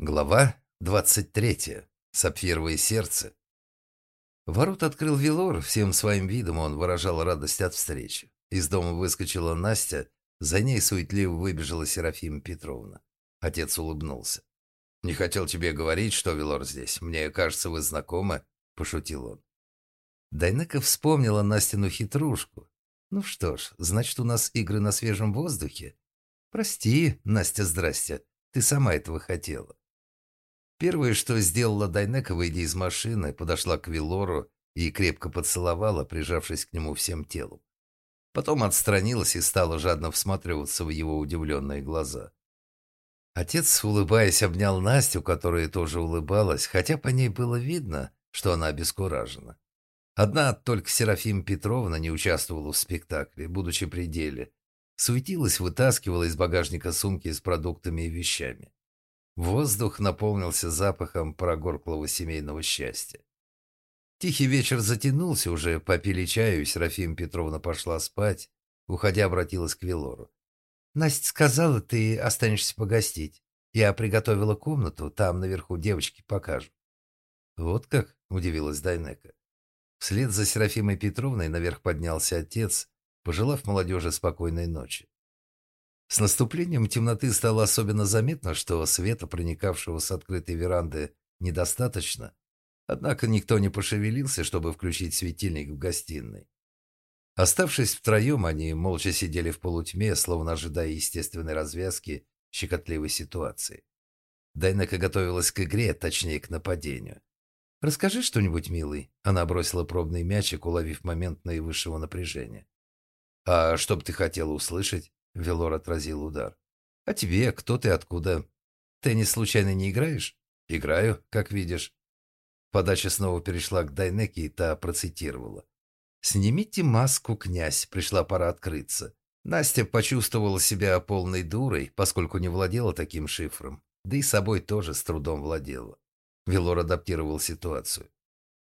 Глава 23. Сапфировое сердце. Ворот открыл Вилор, всем своим видом он выражал радость от встречи. Из дома выскочила Настя, за ней суетливо выбежала Серафима Петровна. Отец улыбнулся. «Не хотел тебе говорить, что Вилор здесь. Мне кажется, вы знакомы», — пошутил он. Дайнека вспомнила Настину хитрушку. «Ну что ж, значит, у нас игры на свежем воздухе?» «Прости, Настя, здрасте. Ты сама этого хотела». Первое, что сделала Дайнека, выйдя из машины, подошла к Вилору и крепко поцеловала, прижавшись к нему всем телом. Потом отстранилась и стала жадно всматриваться в его удивленные глаза. Отец, улыбаясь, обнял Настю, которая тоже улыбалась, хотя по ней было видно, что она обескуражена. Одна только Серафима Петровна не участвовала в спектакле, будучи при деле. Суетилась, вытаскивала из багажника сумки с продуктами и вещами. Воздух наполнился запахом прогорклого семейного счастья. Тихий вечер затянулся, уже попили чаю, и Серафима Петровна пошла спать. Уходя, обратилась к Велору. «Настя сказала, ты останешься погостить. Я приготовила комнату, там наверху девочки покажу». «Вот как?» – удивилась Дайнека. Вслед за Серафимой Петровной наверх поднялся отец, пожелав молодежи спокойной ночи. С наступлением темноты стало особенно заметно, что света, проникавшего с открытой веранды, недостаточно. Однако никто не пошевелился, чтобы включить светильник в гостиной. Оставшись втроем, они молча сидели в полутьме, словно ожидая естественной развязки щекотливой ситуации. Дайнека готовилась к игре, точнее, к нападению. «Расскажи что-нибудь, милый». Она бросила пробный мячик, уловив момент наивысшего напряжения. «А что бы ты хотела услышать?» Велор отразил удар. «А тебе? Кто ты? Откуда? Теннис случайно не играешь?» «Играю, как видишь». Подача снова перешла к Дайнеке, и та процитировала. «Снимите маску, князь, пришла пора открыться». Настя почувствовала себя полной дурой, поскольку не владела таким шифром, да и собой тоже с трудом владела. Велор адаптировал ситуацию.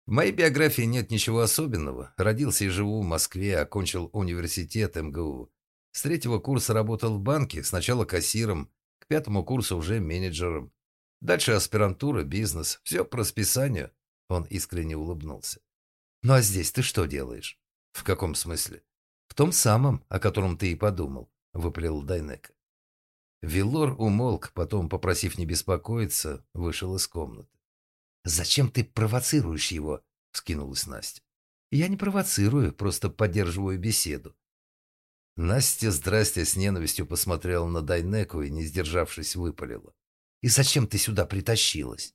В моей биографии нет ничего особенного. Родился и живу в Москве, окончил университет МГУ. С третьего курса работал в банке, сначала кассиром, к пятому курсу уже менеджером. Дальше аспирантура, бизнес, все по расписанию. Он искренне улыбнулся. «Ну а здесь ты что делаешь?» «В каком смысле?» «В том самом, о котором ты и подумал», — выпалил Дайнека. Вилор умолк, потом, попросив не беспокоиться, вышел из комнаты. «Зачем ты провоцируешь его?» — скинулась Настя. «Я не провоцирую, просто поддерживаю беседу. Настя, здрасте, с ненавистью посмотрела на Дайнеку и, не сдержавшись, выпалила. «И зачем ты сюда притащилась?»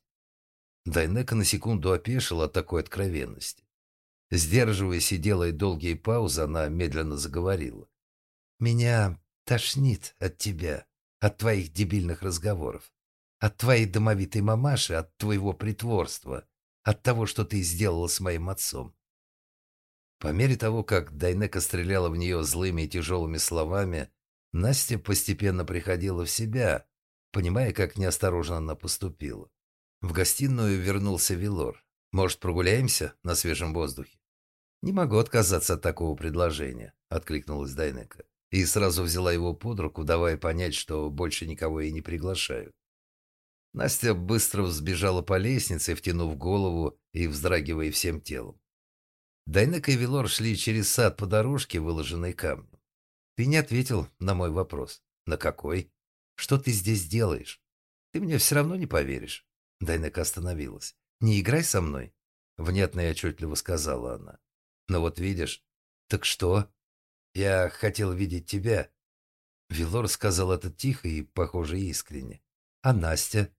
Дайнека на секунду опешила от такой откровенности. Сдерживаясь и делая долгие паузы, она медленно заговорила. «Меня тошнит от тебя, от твоих дебильных разговоров, от твоей домовитой мамаши, от твоего притворства, от того, что ты сделала с моим отцом. По мере того, как Дайнека стреляла в нее злыми и тяжелыми словами, Настя постепенно приходила в себя, понимая, как неосторожно она поступила. В гостиную вернулся Вилор. «Может, прогуляемся на свежем воздухе?» «Не могу отказаться от такого предложения», — откликнулась Дайнека. И сразу взяла его под руку, давая понять, что больше никого и не приглашают. Настя быстро взбежала по лестнице, втянув голову и вздрагивая всем телом. Дайнек и Вилор шли через сад по дорожке, выложенной камнем. Ты не ответил на мой вопрос. На какой? Что ты здесь делаешь? Ты мне все равно не поверишь. Дайнек остановилась. Не играй со мной. Внятно и отчетливо сказала она. Но вот видишь. Так что? Я хотел видеть тебя. Вилор сказал это тихо и, похоже, искренне. А Настя?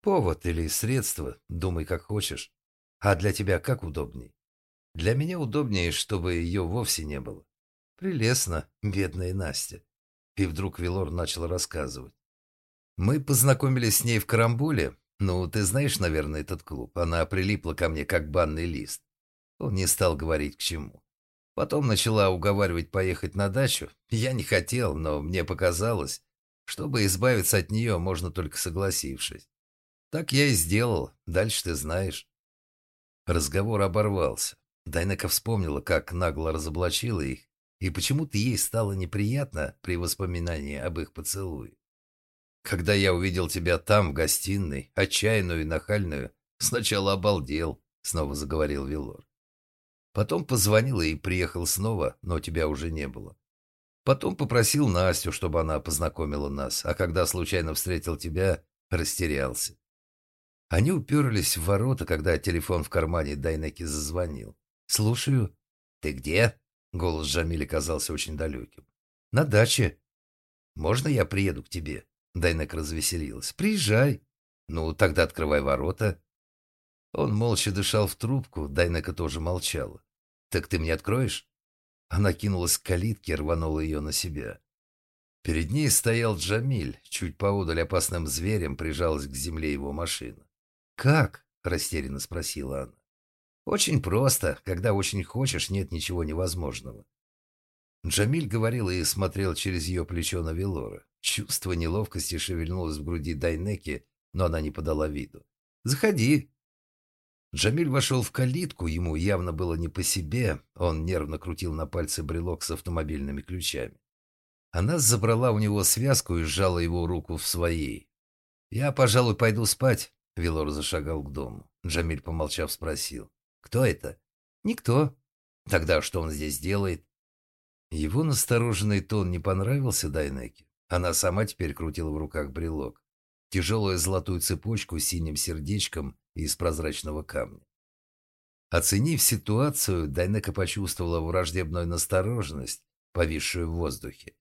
Повод или средство, думай как хочешь. А для тебя как удобней? Для меня удобнее, чтобы ее вовсе не было. Прелестно, бедная Настя. И вдруг Вилор начал рассказывать. Мы познакомились с ней в Карамбуле. Ну, ты знаешь, наверное, этот клуб. Она прилипла ко мне, как банный лист. Он не стал говорить к чему. Потом начала уговаривать поехать на дачу. Я не хотел, но мне показалось, чтобы избавиться от нее, можно только согласившись. Так я и сделал. Дальше ты знаешь. Разговор оборвался. Дайнека вспомнила, как нагло разоблачила их, и почему-то ей стало неприятно при воспоминании об их поцелуе. Когда я увидел тебя там, в гостиной, отчаянную и нахальную, сначала обалдел, снова заговорил Вилор. Потом позвонил и приехал снова, но тебя уже не было. Потом попросил Настю, чтобы она познакомила нас, а когда случайно встретил тебя, растерялся. Они уперлись в ворота, когда телефон в кармане Дайнеки зазвонил. «Слушаю». «Ты где?» Голос Джамиля казался очень далеким. «На даче». «Можно я приеду к тебе?» Дайнек развеселилась. «Приезжай». «Ну, тогда открывай ворота». Он молча дышал в трубку, Дайнека тоже молчала. «Так ты мне откроешь?» Она кинулась к калитке и рванула ее на себя. Перед ней стоял Джамиль, чуть поодаль опасным зверем прижалась к земле его машина. «Как?» – растерянно спросила она. «Очень просто. Когда очень хочешь, нет ничего невозможного». Джамиль говорил и смотрел через ее плечо на Велора. Чувство неловкости шевельнулось в груди Дайнеки, но она не подала виду. «Заходи». Джамиль вошел в калитку, ему явно было не по себе, он нервно крутил на пальце брелок с автомобильными ключами. Она забрала у него связку и сжала его руку в своей. «Я, пожалуй, пойду спать», — Велор зашагал к дому. Джамиль, помолчав, спросил. «Кто это?» «Никто». «Тогда что он здесь делает?» Его настороженный тон не понравился Дайнеке. Она сама теперь крутила в руках брелок. Тяжелую золотую цепочку с синим сердечком из прозрачного камня. Оценив ситуацию, Дайнека почувствовала враждебную настороженность, повисшую в воздухе.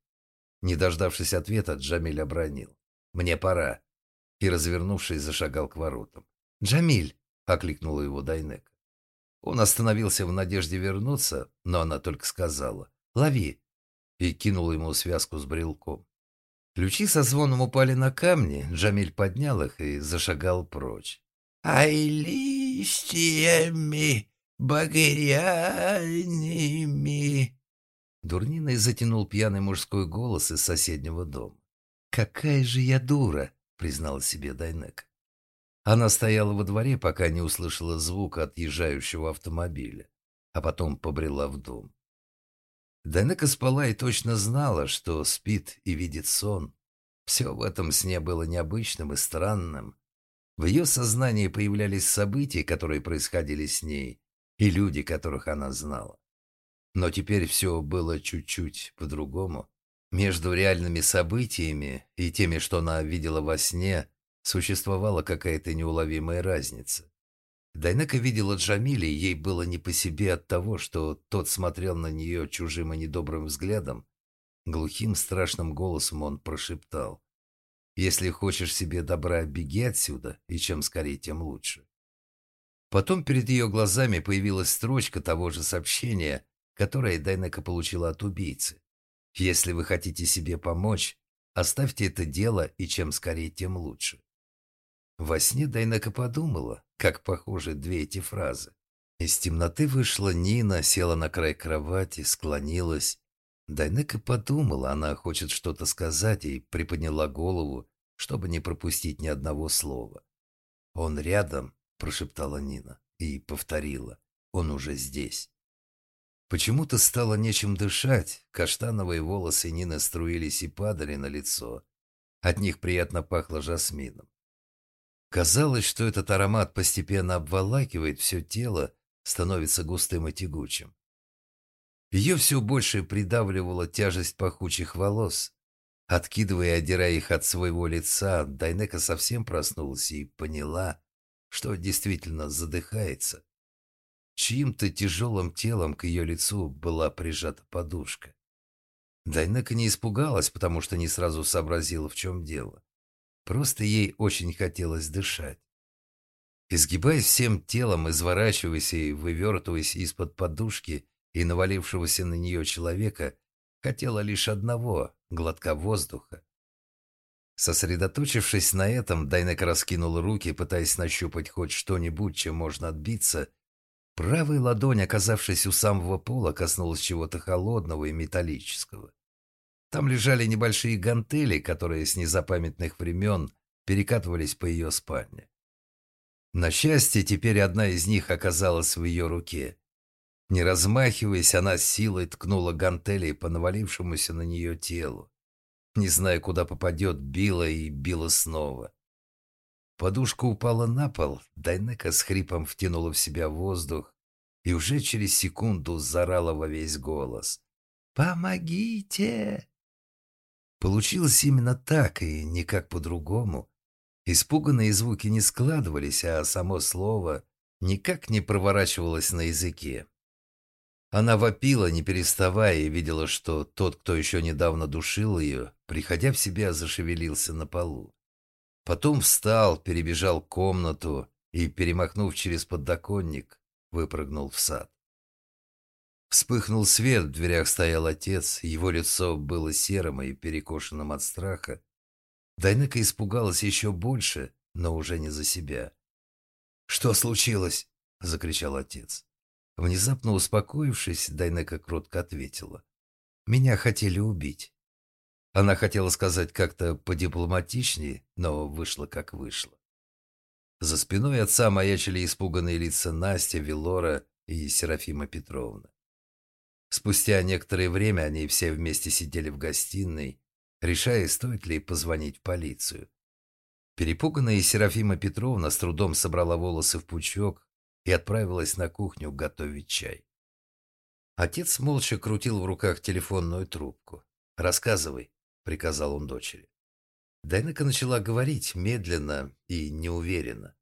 Не дождавшись ответа, Джамиль обронил. «Мне пора». И, развернувшись, зашагал к воротам. «Джамиль!» — окликнула его Дайнека. Он остановился в надежде вернуться, но она только сказала «Лови!» и кинула ему связку с брелком. Ключи со звоном упали на камни, Джамиль поднял их и зашагал прочь. «Ай листьями багряными!» Дурниной затянул пьяный мужской голос из соседнего дома. «Какая же я дура!» — признала себе Дайнек. Она стояла во дворе, пока не услышала звука отъезжающего автомобиля, а потом побрела в дом. Дайнека спала и точно знала, что спит и видит сон. Все в этом сне было необычным и странным. В ее сознании появлялись события, которые происходили с ней, и люди, которых она знала. Но теперь все было чуть-чуть по-другому. Между реальными событиями и теми, что она видела во сне, существовала какая-то неуловимая разница. Дайнека видела Джамиля, и ей было не по себе от того, что тот смотрел на нее чужим и недобрым взглядом. Глухим страшным голосом он прошептал. «Если хочешь себе добра, беги отсюда, и чем скорее, тем лучше». Потом перед ее глазами появилась строчка того же сообщения, которое Дайнека получила от убийцы. «Если вы хотите себе помочь, оставьте это дело, и чем скорее, тем лучше». Во сне Дайнека подумала, как похожи две эти фразы. Из темноты вышла Нина, села на край кровати, склонилась. Дайнека подумала, она хочет что-то сказать, и приподняла голову, чтобы не пропустить ни одного слова. «Он рядом», — прошептала Нина и повторила. «Он уже здесь». Почему-то стало нечем дышать. Каштановые волосы Нины струились и падали на лицо. От них приятно пахло жасмином. Казалось, что этот аромат постепенно обволакивает все тело, становится густым и тягучим. Ее все больше придавливала тяжесть пахучих волос. Откидывая и одирая их от своего лица, Дайнека совсем проснулась и поняла, что действительно задыхается. Чьим-то тяжелым телом к ее лицу была прижата подушка. Дайнека не испугалась, потому что не сразу сообразила, в чем дело. Просто ей очень хотелось дышать. Изгибаясь всем телом, изворачиваясь и вывертываясь из-под подушки и навалившегося на нее человека, хотела лишь одного — глотка воздуха. Сосредоточившись на этом, Дайнек раскинул руки, пытаясь нащупать хоть что-нибудь, чем можно отбиться. Правая ладонь, оказавшись у самого пола, коснулась чего-то холодного и металлического. Там лежали небольшие гантели, которые с незапамятных времен перекатывались по ее спальне. На счастье, теперь одна из них оказалась в ее руке. Не размахиваясь, она силой ткнула гантелей по навалившемуся на нее телу. Не зная, куда попадет, била и била снова. Подушка упала на пол, Дайнека с хрипом втянула в себя воздух и уже через секунду зарала во весь голос. «Помогите!» Получилось именно так и никак по-другому. Испуганные звуки не складывались, а само слово никак не проворачивалось на языке. Она вопила, не переставая, и видела, что тот, кто еще недавно душил ее, приходя в себя, зашевелился на полу. Потом встал, перебежал комнату и, перемахнув через подоконник, выпрыгнул в сад. Вспыхнул свет, в дверях стоял отец, его лицо было серым и перекошенным от страха. Дайнека испугалась еще больше, но уже не за себя. «Что случилось?» — закричал отец. Внезапно успокоившись, Дайнека кротко ответила. «Меня хотели убить». Она хотела сказать как-то подипломатичнее, но вышло как вышло. За спиной отца маячили испуганные лица Настя, Велора и Серафима Петровна. Спустя некоторое время они все вместе сидели в гостиной, решая, стоит ли позвонить в полицию. Перепуганная Серафима Петровна с трудом собрала волосы в пучок и отправилась на кухню готовить чай. Отец молча крутил в руках телефонную трубку. «Рассказывай», — приказал он дочери. Дайнека начала говорить медленно и неуверенно.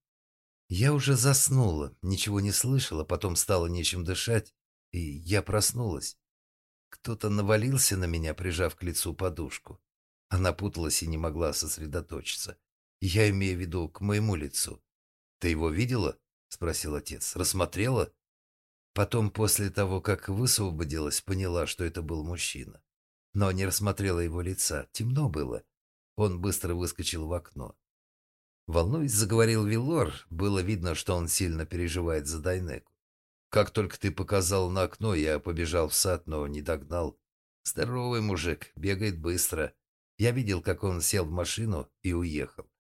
Я уже заснула, ничего не слышала, потом стало нечем дышать, и я проснулась. Кто-то навалился на меня, прижав к лицу подушку. Она путалась и не могла сосредоточиться. Я имею в виду к моему лицу. «Ты его видела?» — спросил отец. «Рассмотрела?» Потом, после того, как высвободилась, поняла, что это был мужчина. Но не рассмотрела его лица. Темно было. Он быстро выскочил в окно. Волнуясь, заговорил Вилор. Было видно, что он сильно переживает за Дайнеку. Как только ты показал на окно, я побежал в сад, но не догнал. Здоровый мужик, бегает быстро. Я видел, как он сел в машину и уехал.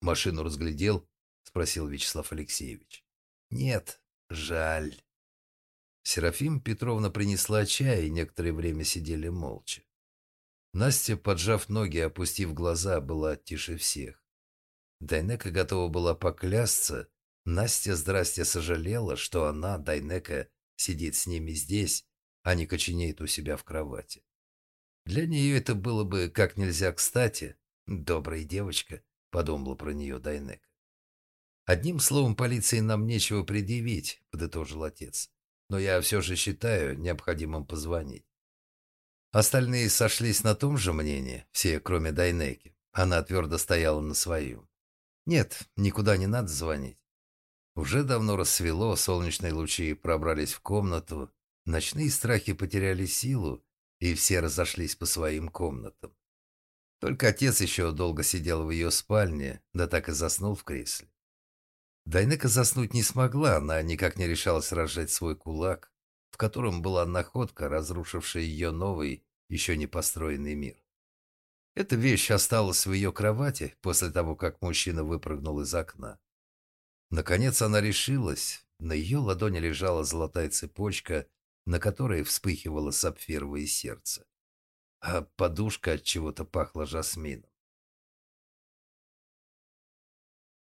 Машину разглядел? Спросил Вячеслав Алексеевич. Нет, жаль. Серафим Петровна принесла чай, и некоторое время сидели молча. Настя, поджав ноги и опустив глаза, была тише всех. Дайнека готова была поклясться, Настя здрасте сожалела, что она, Дайнека, сидит с ними здесь, а не коченеет у себя в кровати. Для нее это было бы как нельзя кстати. Добрая девочка, подумала про нее Дайнека. Одним словом, полиции нам нечего предъявить, подытожил отец. Но я все же считаю необходимым позвонить. Остальные сошлись на том же мнении, все, кроме Дайнеки. Она твердо стояла на своем. Нет, никуда не надо звонить. Уже давно рассвело, солнечные лучи пробрались в комнату, ночные страхи потеряли силу, и все разошлись по своим комнатам. Только отец еще долго сидел в ее спальне, да так и заснул в кресле. Дайнека заснуть не смогла, она никак не решалась разжать свой кулак, в котором была находка, разрушившая ее новый, еще не построенный мир. Эта вещь осталась в ее кровати после того, как мужчина выпрыгнул из окна. Наконец она решилась. На ее ладони лежала золотая цепочка, на которой вспыхивало сапфировое сердце. А подушка от чего-то пахла жасмином.